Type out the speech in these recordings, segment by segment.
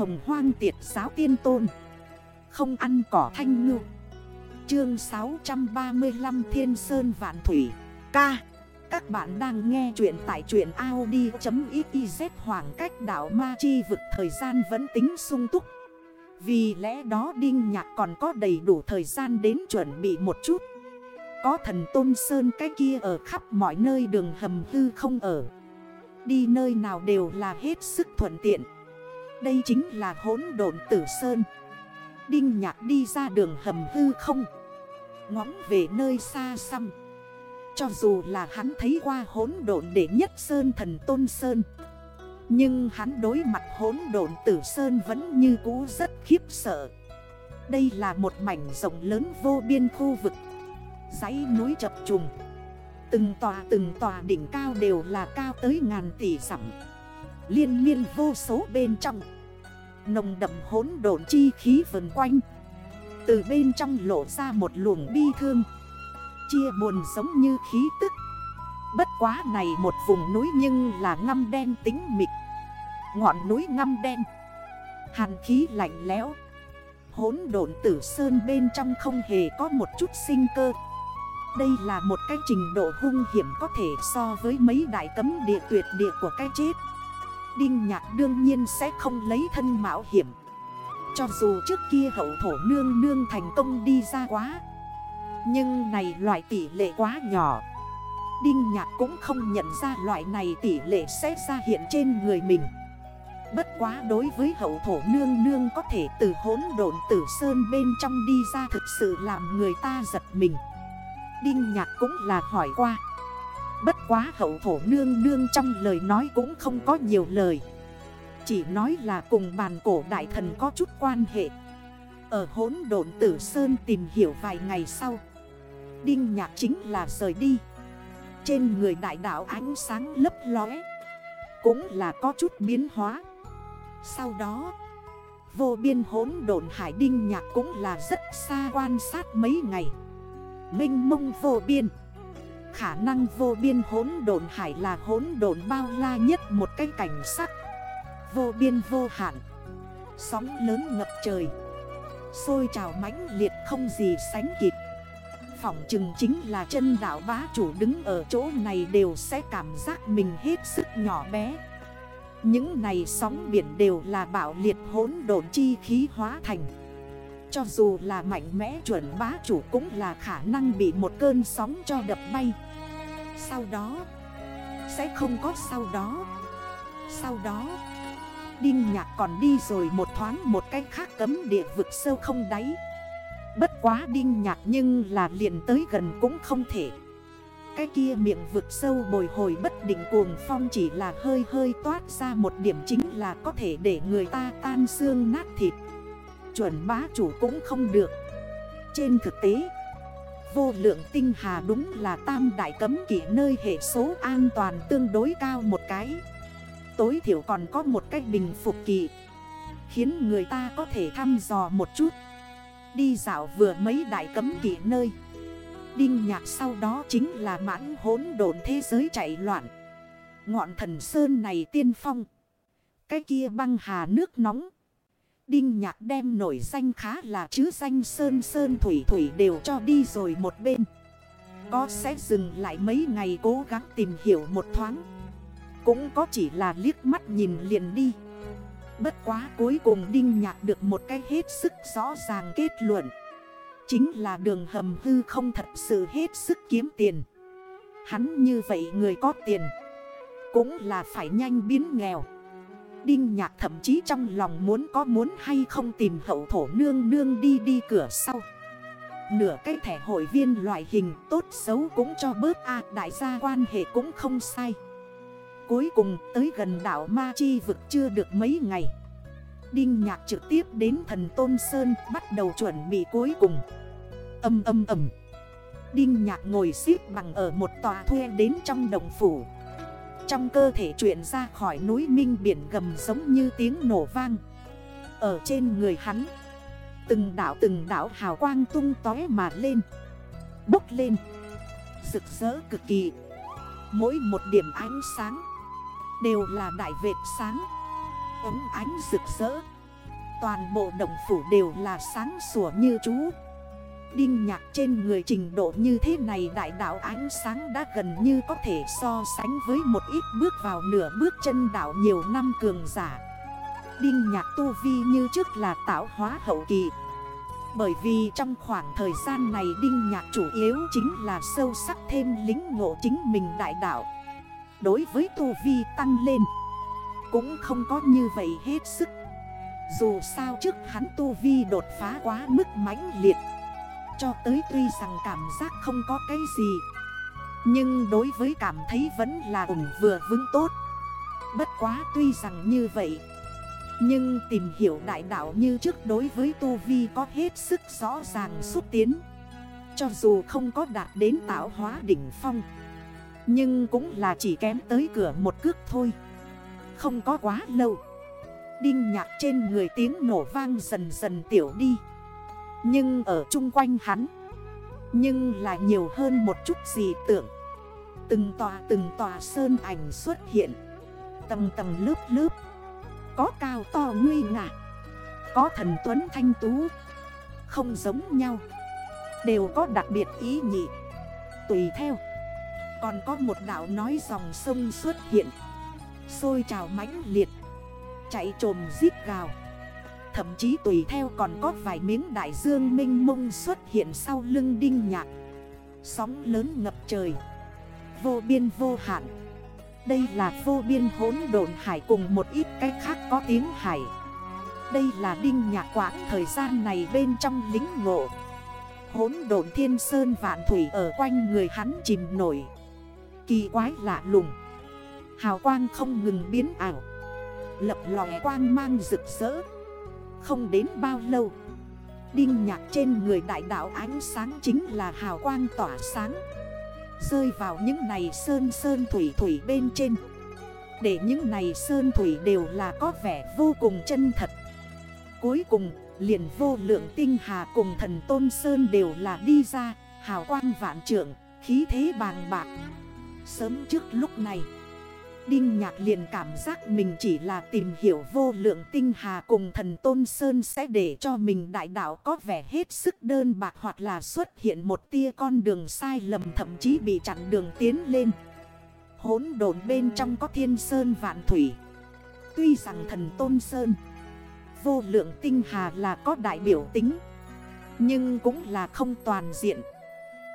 hồng hoang tiệt giáo tiên tôn. Không ăn cỏ thanh ngư. Chương 635 Thiên Sơn Vạn Thủy. Ca. Các bạn đang nghe chuyện tại truyện Audi.xyz Hoàng cách đảo Ma Chi vực thời gian vẫn tính sung túc. Vì lẽ đó Đinh Nhạc còn có đầy đủ thời gian đến chuẩn bị một chút. Có thần Tôn Sơn cái kia ở khắp mọi nơi đường hầm hư không ở. Đi nơi nào đều là hết sức thuận tiện. Đây chính là hỗn độn tử sơn. Đinh nhạc đi ra đường hầm hư không. Ngóng về nơi xa xăm. Cho dù là hắn thấy qua hỗn độn để nhất sơn thần tôn sơn, Nhưng hắn đối mặt hỗn độn tử sơn vẫn như cũ rất khiếp sợ. Đây là một mảnh rộng lớn vô biên khu vực Giấy núi chập trùng. Từng tòa từng tòa đỉnh cao đều là cao tới ngàn tỷ sẵm Liên miên vô số bên trong. Nồng đậm hốn độn chi khí vần quanh. Từ bên trong lộ ra một luồng bi thương. Chia buồn giống như khí tức. Bất quá này một vùng núi nhưng là ngâm đen tính mịt. Ngọn núi ngâm đen. Hàn khí lạnh lẽo. Hốn độn tử sơn bên trong không hề có một chút sinh cơ. Đây là một cái trình độ hung hiểm có thể so với mấy đại cấm địa tuyệt địa của cái chết. Đinh nhạc đương nhiên sẽ không lấy thân mạo hiểm. Cho dù trước kia hậu thổ nương nương thành công đi ra quá, Nhưng này loại tỷ lệ quá nhỏ. Đinh nhạc cũng không nhận ra loại này tỷ lệ sẽ ra hiện trên người mình. Bất quá đối với hậu thổ nương nương có thể từ hốn độn tử sơn bên trong đi ra thực sự làm người ta giật mình. Đinh nhạc cũng là hỏi qua. Bất quá hậu thổ nương nương trong lời nói cũng không có nhiều lời. Chỉ nói là cùng bàn cổ đại thần có chút quan hệ. Ở hốn độn tử sơn tìm hiểu vài ngày sau, Đinh nhạc chính là rời đi. Trên người đại đảo ánh sáng lấp lóe, Cũng là có chút biến hóa. Sau đó, Vô biên hốn độn hải đinh nhạc cũng là rất xa quan sát mấy ngày. Minh mông vô biên. Khả năng vô biên hỗn đồn hải là hỗn đồn bao la nhất một cái cảnh sắc. Vô biên vô hạn. Sóng lớn ngập trời. Xôi trào mãnh liệt không gì sánh kịp. Phỏng chừng chính là chân đảo bá chủ đứng ở chỗ này đều sẽ cảm giác mình hết sức nhỏ bé. Những này sóng biển đều là bạo liệt hỗn đồn chi khí hóa thành. Cho dù là mạnh mẽ chuẩn bá chủ cũng là khả năng bị một cơn sóng cho đập bay. Sau đó, Sẽ không có sau đó. Sau đó, Đinh nhạc còn đi rồi một thoáng một cách khác cấm địa vực sâu không đáy. Bất quá đinh nhạc nhưng là liền tới gần cũng không thể. Cái kia miệng vực sâu bồi hồi bất định cuồng phong chỉ là hơi hơi toát ra một điểm chính là có thể để người ta tan xương nát thịt. Chuẩn bá chủ cũng không được. Trên thực tế Vô lượng tinh hà đúng là tam đại cấm kỷ nơi hệ số an toàn tương đối cao một cái. Tối thiểu còn có một cách bình phục kỳ Khiến người ta có thể thăm dò một chút. Đi dạo vừa mấy đại cấm kỷ nơi. Đinh nhạc sau đó chính là mãn hốn đồn thế giới chạy loạn. Ngọn thần sơn này tiên phong. Cái kia băng hà nước nóng. Đinh nhạc đem nổi danh khá là chứ danh sơn sơn thủy thủy đều cho đi rồi một bên. Có sẽ dừng lại mấy ngày cố gắng tìm hiểu một thoáng. Cũng có chỉ là liếc mắt nhìn liền đi. Bất quá cuối cùng Đinh Nhạc được một cái hết sức rõ ràng kết luận. Chính là đường hầm hư không thật sự hết sức kiếm tiền. Hắn như vậy người có tiền. Cũng là phải nhanh biến nghèo. Đinh nhạc thậm chí trong lòng muốn có muốn hay không tìm hậu thổ nương nương đi đi cửa sau. Nửa cái thẻ hội viên loại hình tốt xấu cũng cho bớt a, đại gia quan hệ cũng không sai. Cuối cùng tới gần đảo Ma Chi vực chưa được mấy ngày. Đinh nhạc trực tiếp đến thần Tôn Sơn bắt đầu chuẩn bị cuối cùng. Âm âm âm. Đinh nhạc ngồi xếp bằng ở một tòa thuê đến trong đồng phủ trong cơ thể chuyển ra khỏi núi minh biển gầm giống như tiếng nổ vang. Ở trên người hắn, Từng đảo từng đảo hào quang tung tói mà lên, Bốc lên, Rực rỡ cực kỳ. Mỗi một điểm ánh sáng Đều là đại vệt sáng Ấm ánh rực rỡ. Toàn bộ động phủ đều là sáng sủa như chú. Đinh nhạc trên người trình độ như thế này đại đạo ánh sáng đã gần như có thể so sánh với một ít bước vào nửa bước chân đảo nhiều năm cường giả. Đinh nhạc tu vi như trước là tạo hóa hậu kỳ. Bởi vì trong khoảng thời gian này Đinh nhạc chủ yếu chính là sâu sắc thêm lính ngộ chính mình đại đạo. Đối với tu vi tăng lên, Cũng không có như vậy hết sức. Dù sao trước hắn tu vi đột phá quá mức mãnh liệt cho tới tuy rằng cảm giác không có cái gì, Nhưng đối với cảm thấy vẫn là ổn vừa vững tốt. Bất quá tuy rằng như vậy, Nhưng tìm hiểu đại đạo như trước đối với Tu Vi có hết sức rõ ràng xúc tiến. Cho dù không có đạt đến tạo hóa đỉnh phong, Nhưng cũng là chỉ kém tới cửa một cước thôi. Không có quá lâu, Đinh nhạc trên người tiếng nổ vang dần dần tiểu đi nhưng ở chung quanh hắn, Nhưng là nhiều hơn một chút gì tưởng Từng tòa từng tòa sơn ảnh xuất hiện. Tầng tầng lớp lớp. Có cao to nguy ngạ Có thần tuấn thanh tú. Không giống nhau. Đều có đặc biệt ý nhị. Tùy theo. Còn có một đảo nói dòng sông xuất hiện. Xôi trào mãnh liệt. Chạy trồm giết gào. Thậm chí tùy theo còn có vài miếng đại dương minh mông xuất hiện sau lưng đinh nhạc. Sóng lớn ngập trời. Vô biên vô hạn. Đây là vô biên hốn độn hải cùng một ít cách khác có tiếng hải. Đây là đinh nhạc quãng thời gian này bên trong lính ngộ. Hốn độn thiên sơn vạn thủy ở quanh người hắn chìm nổi. Kỳ quái lạ lùng. Hào quang không ngừng biến ảo. Lập lòe quang mang rực rỡ không đến bao lâu. Đinh nhạc trên người đại đạo ánh sáng chính là hào quang tỏa sáng. Rơi vào những này sơn sơn thủy thủy bên trên. Để những này sơn thủy đều là có vẻ vô cùng chân thật. Cuối cùng liền vô lượng tinh hà cùng thần tôn sơn đều là đi ra Hào quang vạn trưởng, khí thế bàng bạc. Sớm trước lúc này Đinh nhạc liền cảm giác mình chỉ là tìm hiểu vô lượng tinh hà cùng thần Tôn Sơn sẽ để cho mình đại đạo có vẻ hết sức đơn bạc hoặc là xuất hiện một tia con đường sai lầm thậm chí bị chặn đường tiến lên. Hốn đồn bên trong có thiên sơn vạn thủy. Tuy rằng thần Tôn Sơn, vô lượng tinh hà là có đại biểu tính, nhưng cũng là không toàn diện.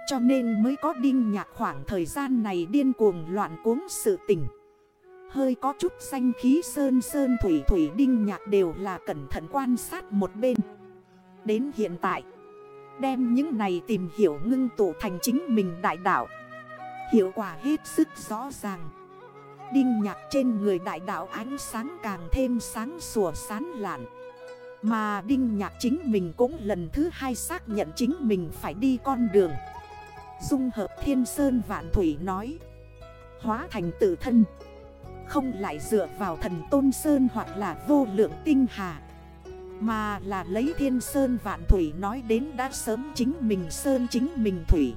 Cho nên mới có đinh nhạc khoảng thời gian này điên cuồng loạn cuống sự tình. Hơi có chút xanh khí sơn sơn thủy thủy đinh nhạc đều là cẩn thận quan sát một bên. Đến hiện tại, Đem những này tìm hiểu ngưng tụ thành chính mình đại đạo. Hiệu quả hết sức rõ ràng. Đinh nhạc trên người đại đạo ánh sáng càng thêm sáng sủa sán lạn. Mà đinh nhạc chính mình cũng lần thứ hai xác nhận chính mình phải đi con đường. Dung hợp thiên sơn vạn thủy nói, Hóa thành tự thân không lại dựa vào thần Tôn Sơn hoặc là vô lượng tinh hà, Mà là lấy thiên Sơn vạn thủy nói đến đã sớm chính mình Sơn chính mình thủy.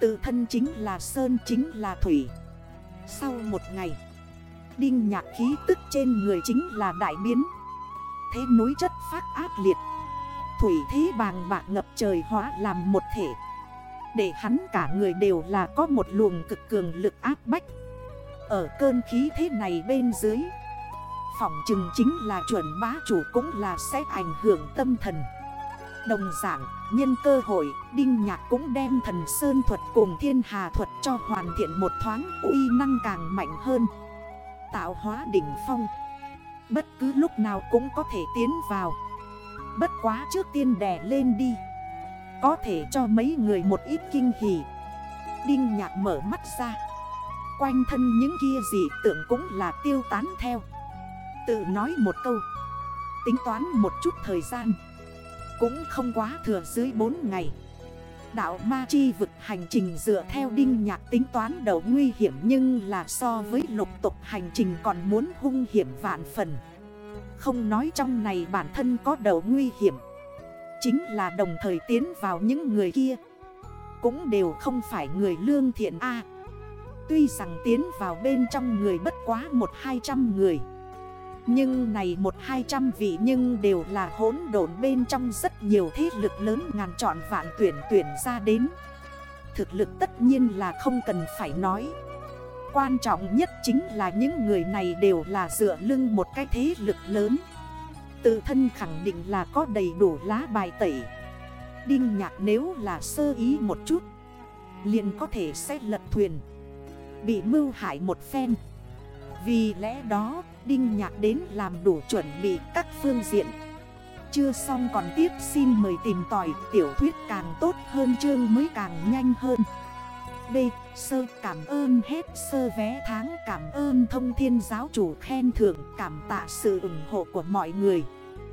Tự thân chính là Sơn chính là thủy. Sau một ngày, Đinh nhạc khí tức trên người chính là đại biến. Thế núi chất phát ác liệt, Thủy thế bàng bạc ngập trời hóa làm một thể. Để hắn cả người đều là có một luồng cực cường lực áp bách ở cơn khí thế này bên dưới. Phỏng chừng chính là chuẩn bá chủ cũng là sẽ ảnh hưởng tâm thần. Đồng giảng, nhân cơ hội, Đinh Nhạc cũng đem thần Sơn thuật cùng thiên hà thuật cho hoàn thiện một thoáng uy năng càng mạnh hơn. Tạo hóa đỉnh phong. Bất cứ lúc nào cũng có thể tiến vào. Bất quá trước tiên đè lên đi. Có thể cho mấy người một ít kinh hỉ. Đinh Nhạc mở mắt ra. Quanh thân những kia dị tượng cũng là tiêu tán theo. Tự nói một câu. Tính toán một chút thời gian. Cũng không quá thừa dưới 4 ngày. Đạo ma chi vực hành trình dựa theo đinh nhạc tính toán đầu nguy hiểm Nhưng là so với lục tục hành trình còn muốn hung hiểm vạn phần. Không nói trong này bản thân có đầu nguy hiểm. Chính là đồng thời tiến vào những người kia. Cũng đều không phải người lương thiện A. Tuy rằng tiến vào bên trong người bất quá một hai trăm người. Nhưng này một hai trăm vị nhưng đều là hỗn độn bên trong rất nhiều thế lực lớn ngàn chọn vạn tuyển tuyển ra đến. Thực lực tất nhiên là không cần phải nói. Quan trọng nhất chính là những người này đều là dựa lưng một cái thế lực lớn. Tự thân khẳng định là có đầy đủ lá bài tẩy. Đinh nhạc nếu là sơ ý một chút, liền có thể sẽ lật thuyền. Bị mưu hại một phen. Vì lẽ đó, Đinh nhạc đến làm đủ chuẩn bị các phương diện. Chưa xong còn tiếp xin mời tìm tỏi Tiểu thuyết càng tốt hơn chương mới càng nhanh hơn. B. Sơ cảm ơn hết sơ vé tháng, Cảm ơn thông thiên giáo chủ khen thưởng, Cảm tạ sự ủng hộ của mọi người.